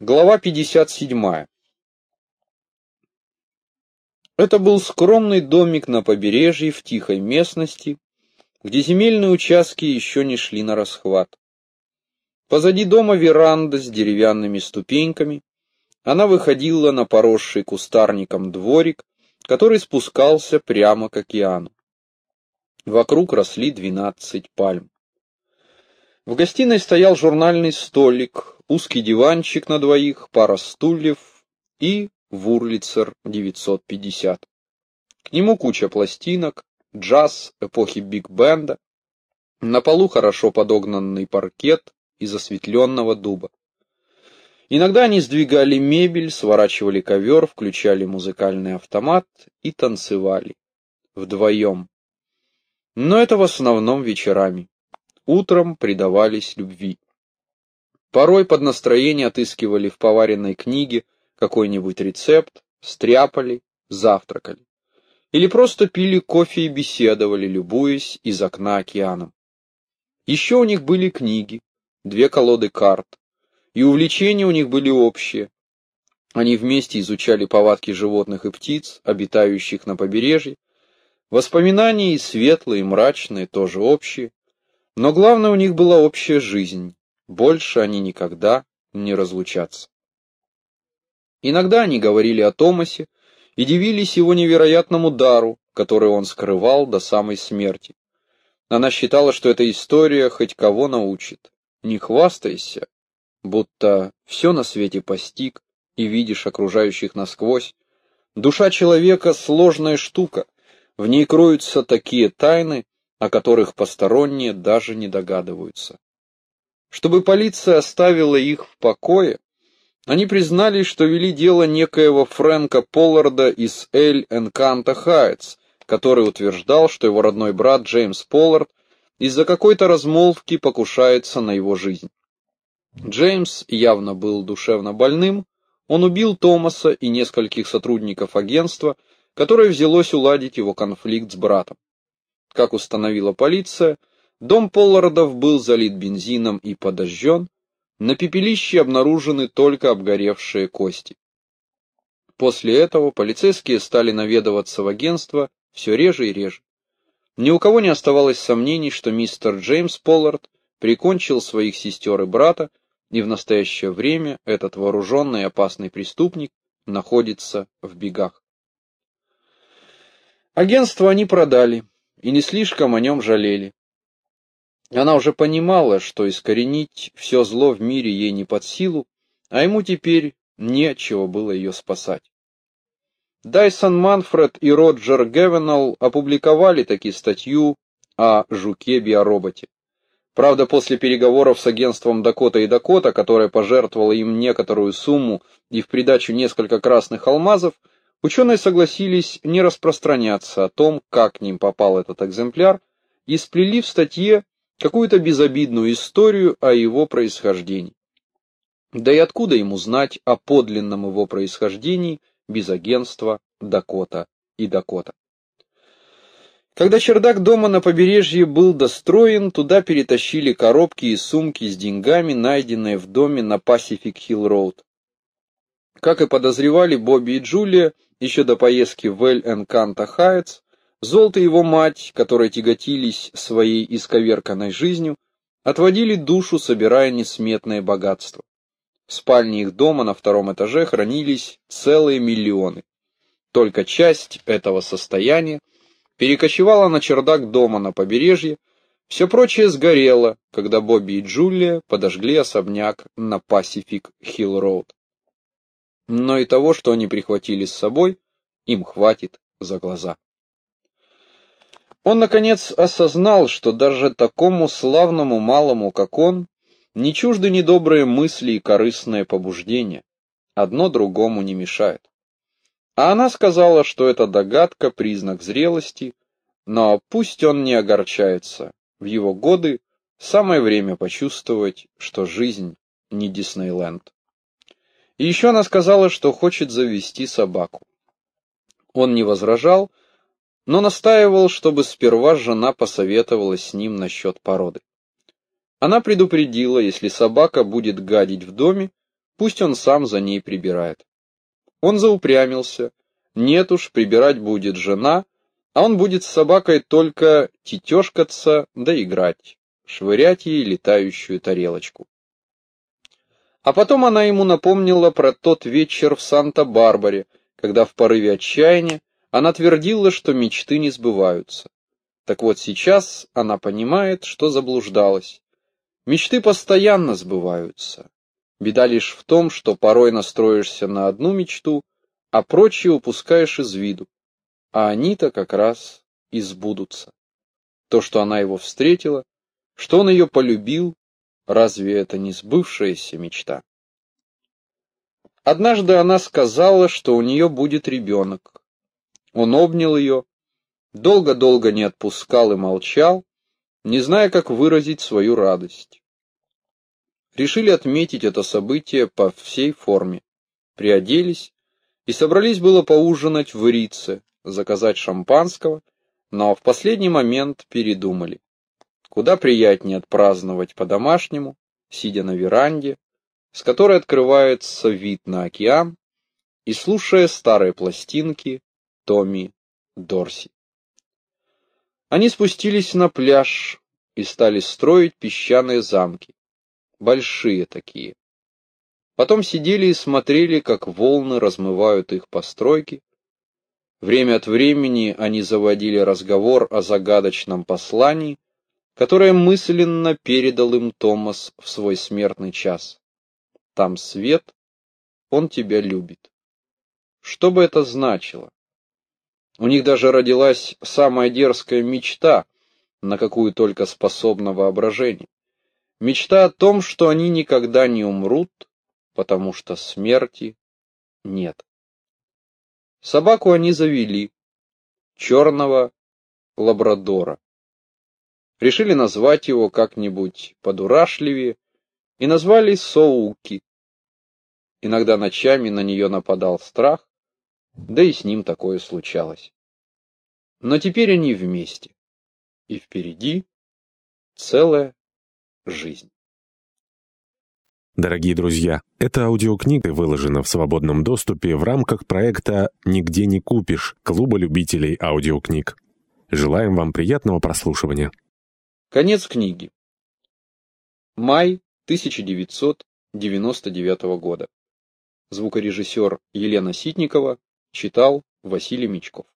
Глава 57. Это был скромный домик на побережье в тихой местности, где земельные участки еще не шли на расхват. Позади дома веранда с деревянными ступеньками. Она выходила на поросший кустарником дворик, который спускался прямо к океану. Вокруг росли двенадцать пальм. В гостиной стоял журнальный столик, узкий диванчик на двоих, пара стульев и Вурлицер 950. К нему куча пластинок, джаз эпохи биг-бенда, на полу хорошо подогнанный паркет из осветленного дуба. Иногда они сдвигали мебель, сворачивали ковер, включали музыкальный автомат и танцевали. Вдвоем. Но это в основном вечерами утром предавались любви. Порой под настроение отыскивали в поваренной книге какой-нибудь рецепт, стряпали, завтракали. Или просто пили кофе и беседовали, любуясь из окна океаном. Еще у них были книги, две колоды карт, и увлечения у них были общие. Они вместе изучали повадки животных и птиц, обитающих на побережье. Воспоминания и светлые, и мрачные, тоже общие. Но главное у них была общая жизнь. Больше они никогда не разлучатся. Иногда они говорили о Томасе и дивились его невероятному дару, который он скрывал до самой смерти. Она считала, что эта история хоть кого научит. Не хвастайся, будто все на свете постиг и видишь окружающих насквозь. Душа человека — сложная штука, в ней кроются такие тайны, о которых посторонние даже не догадываются. Чтобы полиция оставила их в покое, они признались, что вели дело некоего Фрэнка Полларда из Эль Энканта Хайтс, который утверждал, что его родной брат Джеймс Поллард из-за какой-то размолвки покушается на его жизнь. Джеймс явно был душевно больным, он убил Томаса и нескольких сотрудников агентства, которое взялось уладить его конфликт с братом. Как установила полиция, дом Поллардов был залит бензином и подожжен, на пепелище обнаружены только обгоревшие кости. После этого полицейские стали наведываться в агентство все реже и реже. Ни у кого не оставалось сомнений, что мистер Джеймс Поллард прикончил своих сестер и брата, и в настоящее время этот вооруженный и опасный преступник находится в бегах. Агентство они продали, и не слишком о нем жалели. Она уже понимала, что искоренить все зло в мире ей не под силу, а ему теперь нечего было ее спасать. Дайсон Манфред и Роджер Гевенал опубликовали таки статью о жуке-биороботе. Правда, после переговоров с агентством Дакота и Дакота, которое пожертвовало им некоторую сумму и в придачу несколько красных алмазов, Ученые согласились не распространяться о том, как к ним попал этот экземпляр, и сплели в статье какую-то безобидную историю о его происхождении. Да и откуда ему знать о подлинном его происхождении без агентства Дакота и Дакота? Когда чердак дома на побережье был достроен, туда перетащили коробки и сумки с деньгами, найденные в доме на Pacific Hill Road. Как и подозревали Бобби и Джулия, еще до поездки в Эль-Энканта Хайтс, Золото и его мать, которые тяготились своей исковерканной жизнью, отводили душу, собирая несметное богатство. В спальне их дома на втором этаже хранились целые миллионы. Только часть этого состояния перекочевала на чердак дома на побережье, все прочее сгорело, когда Бобби и Джулия подожгли особняк на Пасифик Хилл Роуд но и того, что они прихватили с собой, им хватит за глаза. Он, наконец, осознал, что даже такому славному малому, как он, не чужды недобрые мысли и корыстное побуждение. Одно другому не мешает. А она сказала, что эта догадка — признак зрелости, но пусть он не огорчается. В его годы самое время почувствовать, что жизнь не Диснейленд. И еще она сказала, что хочет завести собаку. Он не возражал, но настаивал, чтобы сперва жена посоветовалась с ним насчет породы. Она предупредила, если собака будет гадить в доме, Пусть он сам за ней прибирает. Он заупрямился. Нет уж, прибирать будет жена, а он будет с собакой только тетешкаться да играть, швырять ей летающую тарелочку. А потом она ему напомнила про тот вечер в Санта-Барбаре, когда в порыве отчаяния она твердила, что мечты не сбываются. Так вот сейчас она понимает, что заблуждалась. Мечты постоянно сбываются. Беда лишь в том, что порой настроишься на одну мечту, а прочие упускаешь из виду. А они-то как раз и сбудутся. То, что она его встретила, что он ее полюбил, разве это не сбывшаяся мечта? Однажды она сказала, что у нее будет ребенок. Он обнял ее, долго-долго не отпускал и молчал, не зная, как выразить свою радость. Решили отметить это событие по всей форме. Приоделись и собрались было поужинать в Рице, заказать шампанского, но в последний момент передумали. Куда приятнее отпраздновать по-домашнему, сидя на веранде, с которой открывается вид на океан, и слушая старые пластинки Томми Дорси. Они спустились на пляж и стали строить песчаные замки, большие такие. Потом сидели и смотрели, как волны размывают их постройки. Время от времени они заводили разговор о загадочном послании, которое мысленно передал им Томас в свой смертный час. Там свет, он тебя любит. Что бы это значило? У них даже родилась самая дерзкая мечта, на какую только способно воображение. Мечта о том, что они никогда не умрут, потому что смерти нет. Собаку они завели, черного лабрадора. Решили назвать его как-нибудь подурашливее, и назвали Соуки. Иногда ночами на нее нападал страх, да и с ним такое случалось. Но теперь они вместе, и впереди целая жизнь. Дорогие друзья, эта аудиокнига выложена в свободном доступе в рамках проекта «Нигде не купишь» Клуба любителей аудиокниг. Желаем вам приятного прослушивания. Конец книги. Май 1999 года. Звукорежиссер Елена Ситникова читал Василий Мичков.